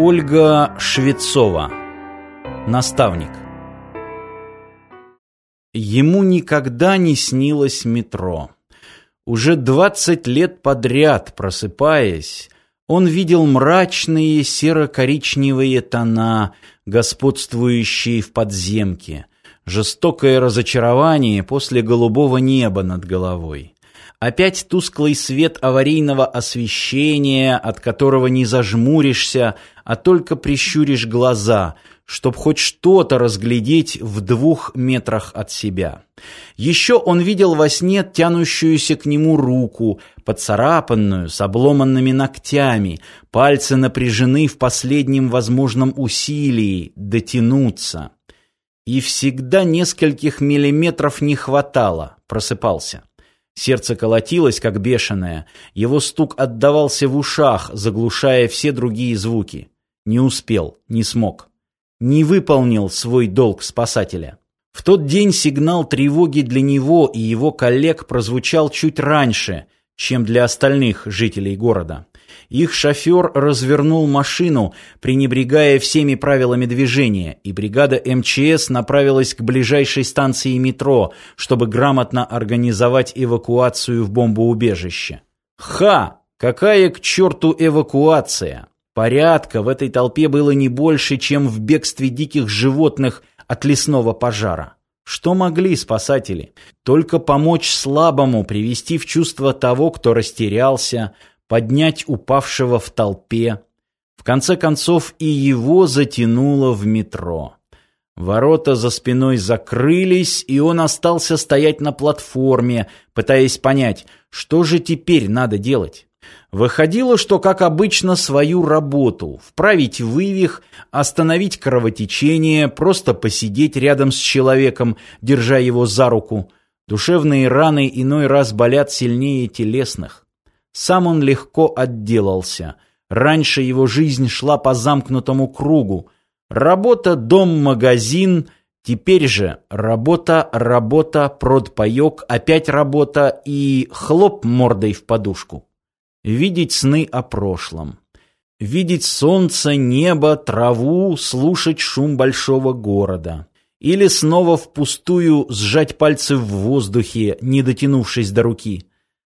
Ольга Швецова. Наставник. Ему никогда не снилось метро. Уже двадцать лет подряд, просыпаясь, он видел мрачные серо-коричневые тона, господствующие в подземке, жестокое разочарование после голубого неба над головой. Опять тусклый свет аварийного освещения, от которого не зажмуришься, а только прищуришь глаза, чтоб хоть что-то разглядеть в двух метрах от себя. Еще он видел во сне тянущуюся к нему руку, поцарапанную, с обломанными ногтями, пальцы напряжены в последнем возможном усилии дотянуться. И всегда нескольких миллиметров не хватало, просыпался. Сердце колотилось, как бешеное. Его стук отдавался в ушах, заглушая все другие звуки. Не успел, не смог. Не выполнил свой долг спасателя. В тот день сигнал тревоги для него и его коллег прозвучал чуть раньше, чем для остальных жителей города. Их шофер развернул машину, пренебрегая всеми правилами движения, и бригада МЧС направилась к ближайшей станции метро, чтобы грамотно организовать эвакуацию в бомбоубежище. Ха! Какая к черту эвакуация! Порядка в этой толпе было не больше, чем в бегстве диких животных от лесного пожара. Что могли спасатели? Только помочь слабому, привести в чувство того, кто растерялся, поднять упавшего в толпе. В конце концов и его затянуло в метро. Ворота за спиной закрылись, и он остался стоять на платформе, пытаясь понять, что же теперь надо делать. Выходило, что, как обычно, свою работу – вправить вывих, остановить кровотечение, просто посидеть рядом с человеком, держа его за руку. Душевные раны иной раз болят сильнее телесных. Сам он легко отделался. Раньше его жизнь шла по замкнутому кругу. Работа, дом, магазин. Теперь же работа, работа, продпоек, опять работа и хлоп мордой в подушку. Видеть сны о прошлом. Видеть солнце, небо, траву, слушать шум большого города. Или снова впустую сжать пальцы в воздухе, не дотянувшись до руки.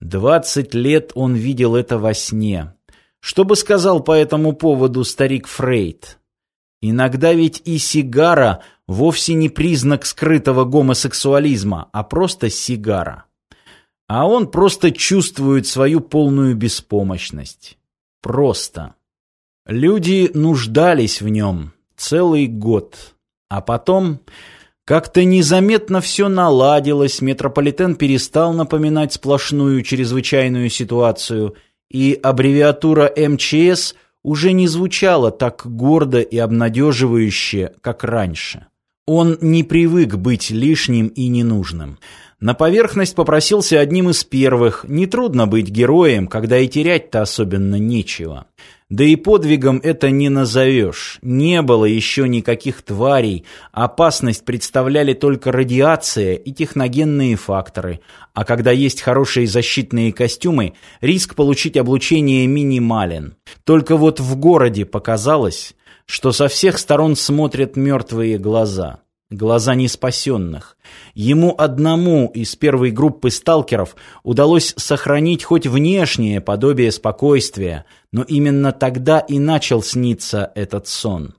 Двадцать лет он видел это во сне. Что бы сказал по этому поводу старик Фрейд? Иногда ведь и сигара вовсе не признак скрытого гомосексуализма, а просто сигара. А он просто чувствует свою полную беспомощность. Просто. Люди нуждались в нем целый год. А потом как-то незаметно все наладилось, метрополитен перестал напоминать сплошную чрезвычайную ситуацию, и аббревиатура МЧС уже не звучала так гордо и обнадеживающе, как раньше. Он не привык быть лишним и ненужным. На поверхность попросился одним из первых. Нетрудно быть героем, когда и терять-то особенно нечего. Да и подвигом это не назовешь. Не было еще никаких тварей. Опасность представляли только радиация и техногенные факторы. А когда есть хорошие защитные костюмы, риск получить облучение минимален. Только вот в городе показалось, что со всех сторон смотрят мертвые глаза. Глаза неспасенных. Ему одному из первой группы сталкеров удалось сохранить хоть внешнее подобие спокойствия, но именно тогда и начал сниться этот сон.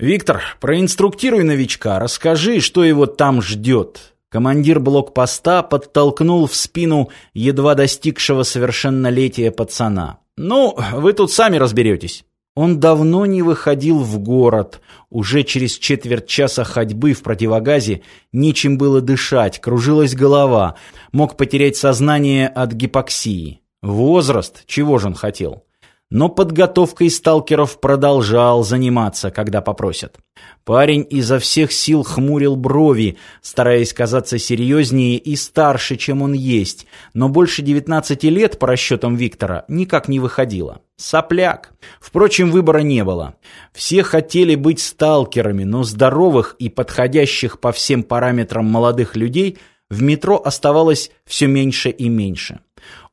«Виктор, проинструктируй новичка, расскажи, что его там ждет». Командир блокпоста подтолкнул в спину едва достигшего совершеннолетия пацана. «Ну, вы тут сами разберетесь». Он давно не выходил в город. Уже через четверть часа ходьбы в противогазе нечем было дышать, кружилась голова, мог потерять сознание от гипоксии. Возраст, чего же он хотел? Но подготовкой сталкеров продолжал заниматься, когда попросят. Парень изо всех сил хмурил брови, стараясь казаться серьезнее и старше, чем он есть, но больше 19 лет, по расчетам Виктора, никак не выходило. Сопляк. Впрочем, выбора не было. Все хотели быть сталкерами, но здоровых и подходящих по всем параметрам молодых людей в метро оставалось все меньше и меньше.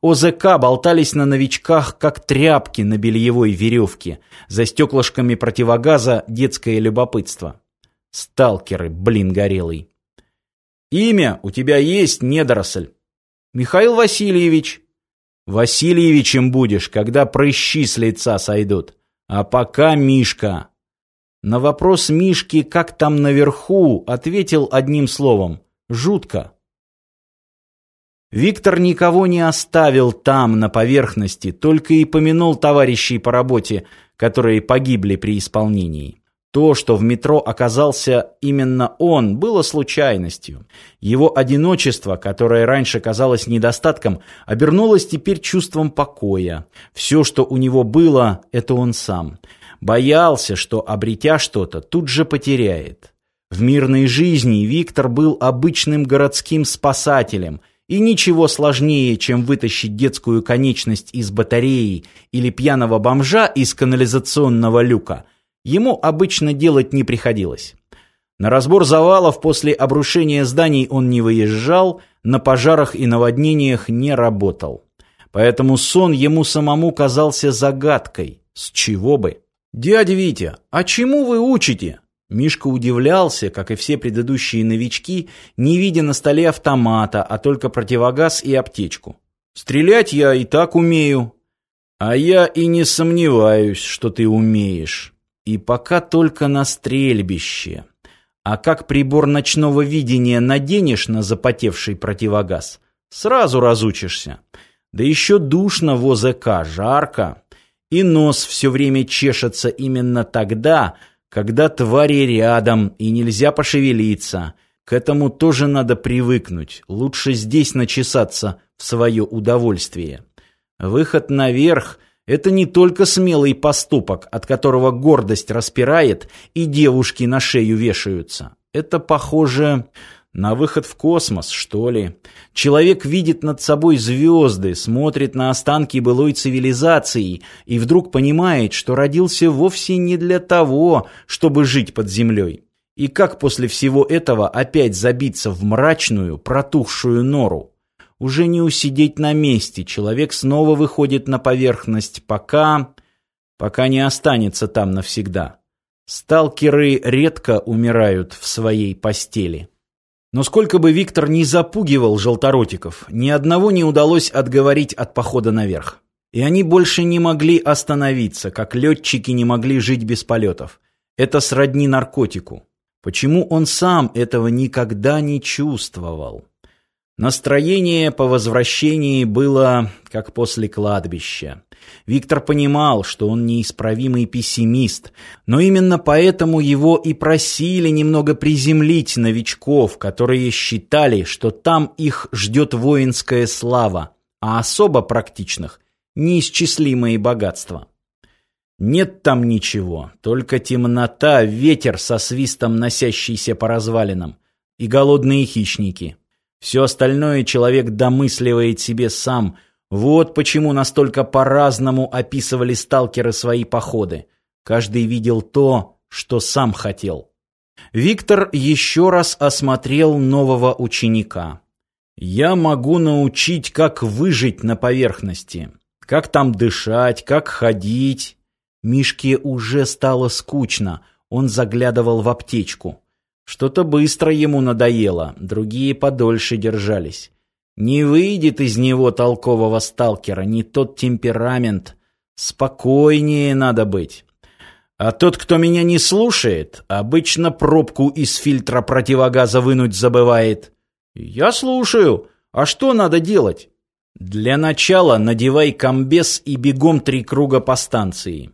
ОЗК болтались на новичках, как тряпки на бельевой веревке. За стеклышками противогаза детское любопытство. Сталкеры, блин, горелый. Имя у тебя есть, недоросль? Михаил Васильевич. Васильевичем будешь, когда прыщи с лица сойдут. А пока Мишка. На вопрос Мишки, как там наверху, ответил одним словом. Жутко. Виктор никого не оставил там, на поверхности, только и помянул товарищей по работе, которые погибли при исполнении. То, что в метро оказался именно он, было случайностью. Его одиночество, которое раньше казалось недостатком, обернулось теперь чувством покоя. Все, что у него было, это он сам. Боялся, что, обретя что-то, тут же потеряет. В мирной жизни Виктор был обычным городским спасателем – и ничего сложнее, чем вытащить детскую конечность из батареи или пьяного бомжа из канализационного люка, ему обычно делать не приходилось. На разбор завалов после обрушения зданий он не выезжал, на пожарах и наводнениях не работал. Поэтому сон ему самому казался загадкой. С чего бы? «Дядя Витя, а чему вы учите?» Мишка удивлялся, как и все предыдущие новички, не видя на столе автомата, а только противогаз и аптечку. «Стрелять я и так умею». «А я и не сомневаюсь, что ты умеешь. И пока только на стрельбище. А как прибор ночного видения наденешь на запотевший противогаз, сразу разучишься. Да еще душно в ОЗК, жарко. И нос все время чешется именно тогда, когда твари рядом и нельзя пошевелиться. К этому тоже надо привыкнуть. Лучше здесь начесаться в свое удовольствие. Выход наверх — это не только смелый поступок, от которого гордость распирает и девушки на шею вешаются. Это похоже на выход в космос, что ли. Человек видит над собой звезды, смотрит на останки былой цивилизации и вдруг понимает, что родился вовсе не для того, чтобы жить под землей. И как после всего этого опять забиться в мрачную, протухшую нору? Уже не усидеть на месте, человек снова выходит на поверхность, пока... пока не останется там навсегда. Сталкеры редко умирают в своей постели. Но сколько бы Виктор ни запугивал желторотиков, ни одного не удалось отговорить от похода наверх. И они больше не могли остановиться, как летчики не могли жить без полетов. Это сродни наркотику. Почему он сам этого никогда не чувствовал? Настроение по возвращении было как после кладбища. Виктор понимал, что он неисправимый пессимист, но именно поэтому его и просили немного приземлить новичков, которые считали, что там их ждет воинская слава, а особо практичных – неисчислимые богатства. Нет там ничего, только темнота, ветер со свистом носящийся по развалинам и голодные хищники – все остальное человек домысливает себе сам. Вот почему настолько по-разному описывали сталкеры свои походы. Каждый видел то, что сам хотел. Виктор еще раз осмотрел нового ученика. «Я могу научить, как выжить на поверхности, как там дышать, как ходить». Мишке уже стало скучно, он заглядывал в аптечку. Что-то быстро ему надоело, другие подольше держались. Не выйдет из него толкового сталкера, не тот темперамент. Спокойнее надо быть. А тот, кто меня не слушает, обычно пробку из фильтра противогаза вынуть забывает. Я слушаю. А что надо делать? Для начала надевай комбез и бегом три круга по станции.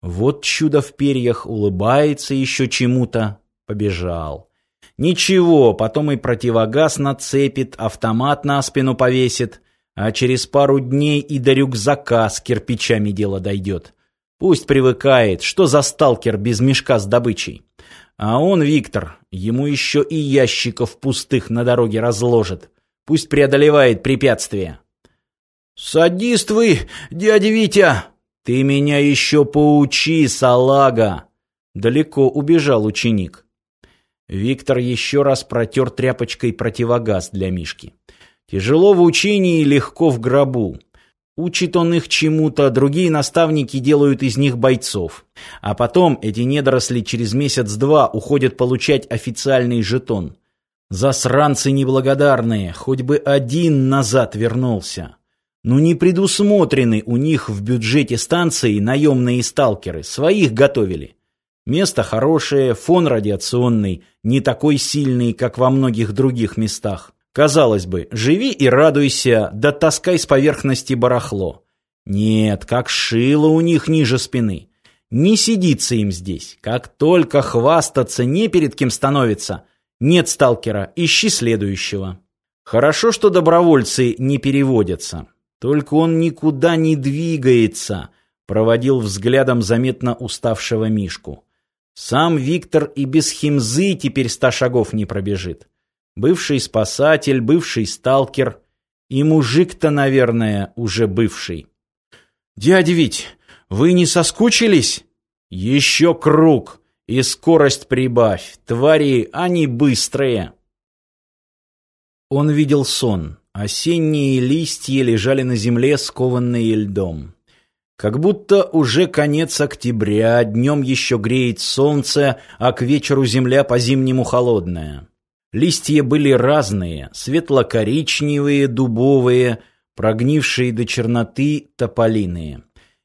Вот чудо в перьях улыбается еще чему-то, Побежал. Ничего, потом и противогаз нацепит, автомат на спину повесит, а через пару дней и до рюкзака с кирпичами дело дойдет. Пусть привыкает, что за сталкер без мешка с добычей. А он, Виктор, ему еще и ящиков пустых на дороге разложит. Пусть преодолевает препятствия. «Садист вы, дядя Витя!» «Ты меня еще поучи, салага!» Далеко убежал ученик. Виктор еще раз протер тряпочкой противогаз для Мишки. Тяжело в учении и легко в гробу. Учит он их чему-то, другие наставники делают из них бойцов. А потом эти недоросли через месяц-два уходят получать официальный жетон. Засранцы неблагодарные, хоть бы один назад вернулся. Ну не предусмотрены у них в бюджете станции наемные сталкеры, своих готовили. Место хорошее, фон радиационный, не такой сильный, как во многих других местах. Казалось бы, живи и радуйся, да таскай с поверхности барахло. Нет, как шило у них ниже спины. Не сидится им здесь. Как только хвастаться не перед кем становится. Нет сталкера, ищи следующего. Хорошо, что добровольцы не переводятся. Только он никуда не двигается, проводил взглядом заметно уставшего Мишку. Сам Виктор и без химзы теперь ста шагов не пробежит. Бывший спасатель, бывший сталкер. И мужик-то, наверное, уже бывший. «Дядя Вить, вы не соскучились?» «Еще круг, и скорость прибавь. Твари, они быстрые!» Он видел сон. Осенние листья лежали на земле, скованные льдом. Как будто уже конец октября, днем еще греет солнце, а к вечеру земля по-зимнему холодная. Листья были разные, светло-коричневые, дубовые, прогнившие до черноты тополиные.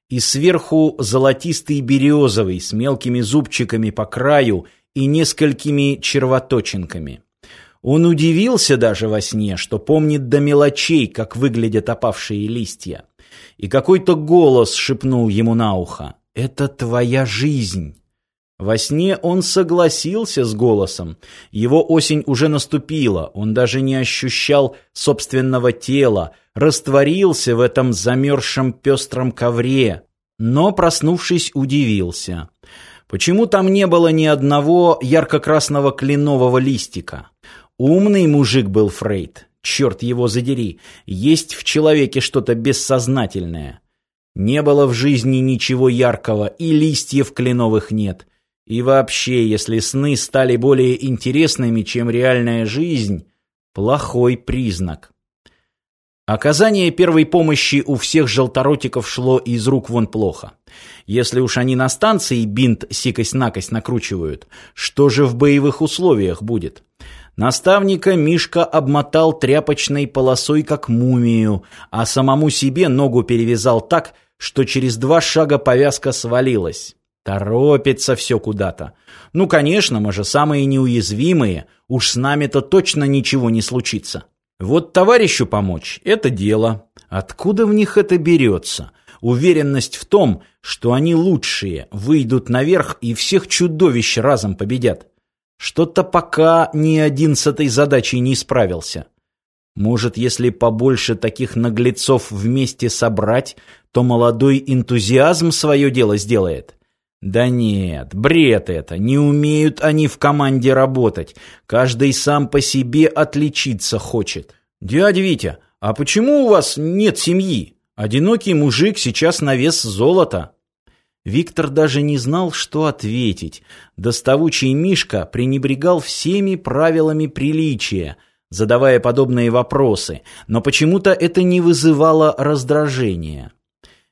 И сверху золотистый березовый с мелкими зубчиками по краю и несколькими червоточинками. Он удивился даже во сне, что помнит до мелочей, как выглядят опавшие листья. И какой-то голос шепнул ему на ухо «Это твоя жизнь». Во сне он согласился с голосом. Его осень уже наступила, он даже не ощущал собственного тела, растворился в этом замерзшем пестром ковре, но, проснувшись, удивился. Почему там не было ни одного ярко-красного кленового листика? Умный мужик был Фрейд, черт его задери, есть в человеке что-то бессознательное. Не было в жизни ничего яркого, и листьев кленовых нет. И вообще, если сны стали более интересными, чем реальная жизнь, плохой признак. Оказание первой помощи у всех желторотиков шло из рук вон плохо. Если уж они на станции бинт сикость-накость накручивают, что же в боевых условиях будет? Наставника Мишка обмотал тряпочной полосой, как мумию, а самому себе ногу перевязал так, что через два шага повязка свалилась. Торопится все куда-то. Ну, конечно, мы же самые неуязвимые. Уж с нами-то точно ничего не случится. Вот товарищу помочь – это дело. Откуда в них это берется? Уверенность в том, что они лучшие, выйдут наверх и всех чудовищ разом победят. Что-то пока ни один с этой задачей не справился. Может, если побольше таких наглецов вместе собрать, то молодой энтузиазм свое дело сделает? Да нет, бред это, не умеют они в команде работать. Каждый сам по себе отличиться хочет. Дядя Витя, а почему у вас нет семьи? Одинокий мужик сейчас на вес золота. Виктор даже не знал, что ответить. Доставучий Мишка пренебрегал всеми правилами приличия, задавая подобные вопросы, но почему-то это не вызывало раздражения.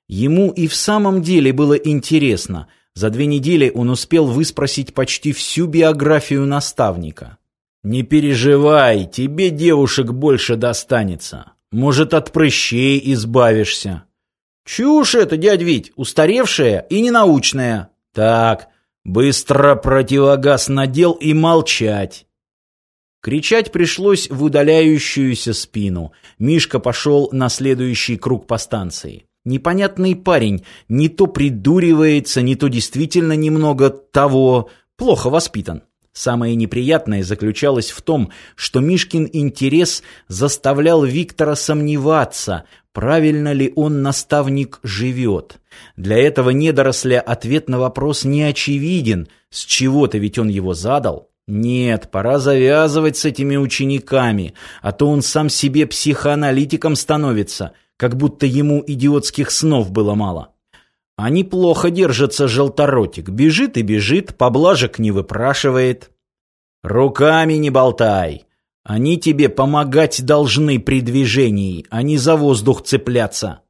Ему и в самом деле было интересно, за две недели он успел выспросить почти всю биографию наставника. «Не переживай, тебе девушек больше достанется. Может, от прыщей избавишься». «Чушь это, дядь Вить, устаревшая и ненаучная». «Так, быстро противогаз надел и молчать». Кричать пришлось в удаляющуюся спину. Мишка пошел на следующий круг по станции. Непонятный парень, не то придуривается, не то действительно немного того, плохо воспитан. Самое неприятное заключалось в том, что Мишкин интерес заставлял Виктора сомневаться, правильно ли он, наставник, живет. Для этого недоросля ответ на вопрос не очевиден, с чего-то ведь он его задал. Нет, пора завязывать с этими учениками, а то он сам себе психоаналитиком становится – как будто ему идиотских снов было мало. Они плохо держатся желторотик, бежит и бежит, поблажек не выпрашивает. Руками не болтай. Они тебе помогать должны при движении, а не за воздух цепляться.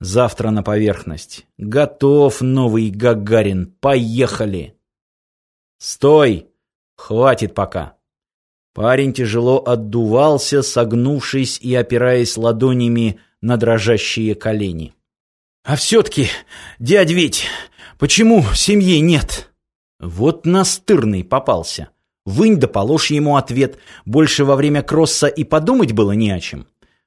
Завтра на поверхность. Готов, новый Гагарин. Поехали. Стой! Хватит пока. Парень тяжело отдувался, согнувшись и опираясь ладонями на дрожащие колени. «А все-таки, дядь Вить, почему семьи нет?» Вот настырный попался. Вынь да положь ему ответ. Больше во время кросса и подумать было не о чем.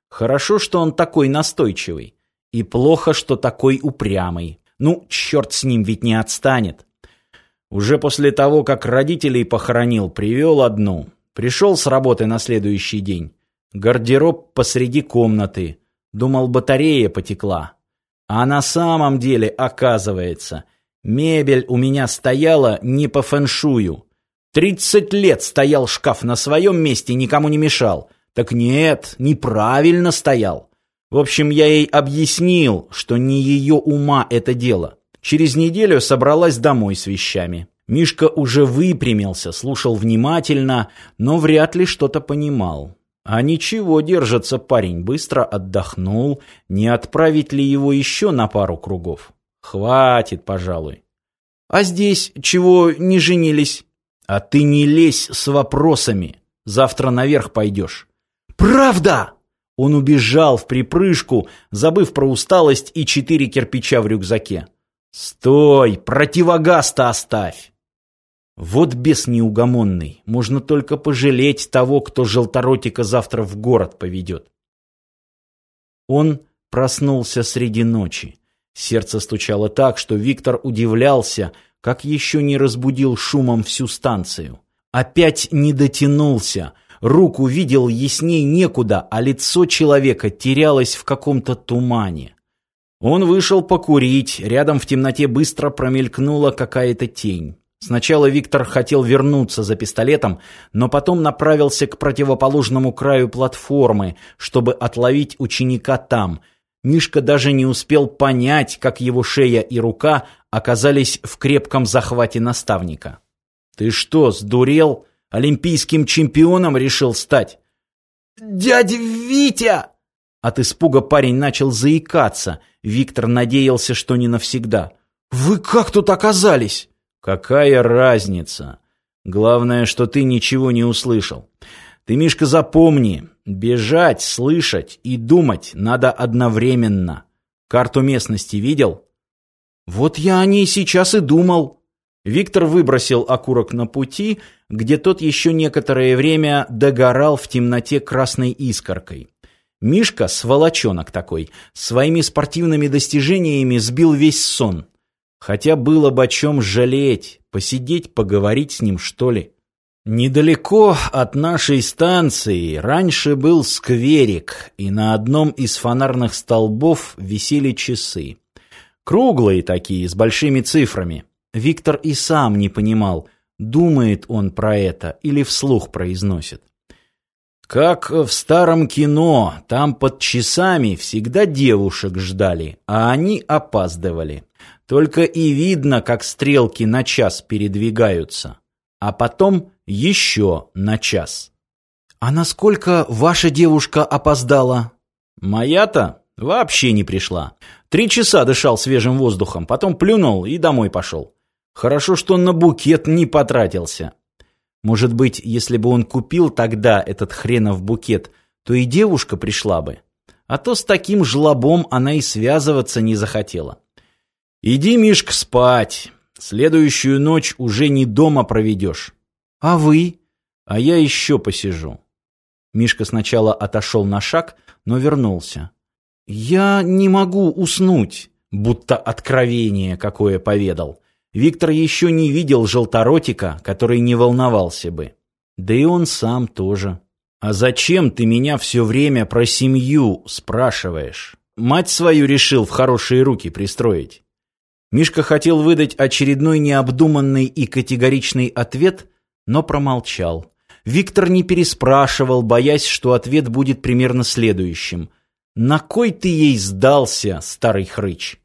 Хорошо, что он такой настойчивый. И плохо, что такой упрямый. Ну, черт с ним ведь не отстанет. Уже после того, как родителей похоронил, привел одну. Пришел с работы на следующий день. Гардероб посреди комнаты. Думал, батарея потекла. А на самом деле, оказывается, мебель у меня стояла не по фэншую. Тридцать лет стоял шкаф на своем месте, никому не мешал. Так нет, неправильно стоял. В общем, я ей объяснил, что не ее ума это дело. Через неделю собралась домой с вещами. Мишка уже выпрямился, слушал внимательно, но вряд ли что-то понимал. А ничего, держится парень, быстро отдохнул. Не отправить ли его еще на пару кругов? Хватит, пожалуй. А здесь чего не женились? А ты не лезь с вопросами. Завтра наверх пойдешь. Правда! Он убежал в припрыжку, забыв про усталость и четыре кирпича в рюкзаке. «Стой! Противогаз-то оставь!» Вот бес неугомонный. Можно только пожалеть того, кто желторотика завтра в город поведет. Он проснулся среди ночи. Сердце стучало так, что Виктор удивлялся, как еще не разбудил шумом всю станцию. Опять не дотянулся, Руку видел ясней некуда, а лицо человека терялось в каком-то тумане. Он вышел покурить, рядом в темноте быстро промелькнула какая-то тень. Сначала Виктор хотел вернуться за пистолетом, но потом направился к противоположному краю платформы, чтобы отловить ученика там. Мишка даже не успел понять, как его шея и рука оказались в крепком захвате наставника. «Ты что, сдурел?» Олимпийским чемпионом решил стать. «Дядя Витя!» От испуга парень начал заикаться. Виктор надеялся, что не навсегда. «Вы как тут оказались?» «Какая разница? Главное, что ты ничего не услышал. Ты, Мишка, запомни, бежать, слышать и думать надо одновременно. Карту местности видел?» «Вот я о ней сейчас и думал». Виктор выбросил окурок на пути, где тот еще некоторое время догорал в темноте красной искоркой. Мишка, сволочонок такой, своими спортивными достижениями сбил весь сон. Хотя было бы о чем жалеть, посидеть, поговорить с ним, что ли. Недалеко от нашей станции раньше был скверик, и на одном из фонарных столбов висели часы. Круглые такие, с большими цифрами. Виктор и сам не понимал, думает он про это или вслух произносит. Как в старом кино, там под часами всегда девушек ждали, а они опаздывали. Только и видно, как стрелки на час передвигаются. А потом еще на час. «А насколько ваша девушка опоздала?» «Моя-то вообще не пришла. Три часа дышал свежим воздухом, потом плюнул и домой пошел. Хорошо, что он на букет не потратился. Может быть, если бы он купил тогда этот хренов букет, то и девушка пришла бы. А то с таким жлобом она и связываться не захотела. «Иди, Мишка, спать. Следующую ночь уже не дома проведешь». «А вы?» «А я еще посижу». Мишка сначала отошел на шаг, но вернулся. «Я не могу уснуть», будто откровение какое поведал. Виктор еще не видел желторотика, который не волновался бы. Да и он сам тоже. «А зачем ты меня все время про семью спрашиваешь? Мать свою решил в хорошие руки пристроить». Мишка хотел выдать очередной необдуманный и категоричный ответ, но промолчал. Виктор не переспрашивал, боясь, что ответ будет примерно следующим. «На кой ты ей сдался, старый хрыч?»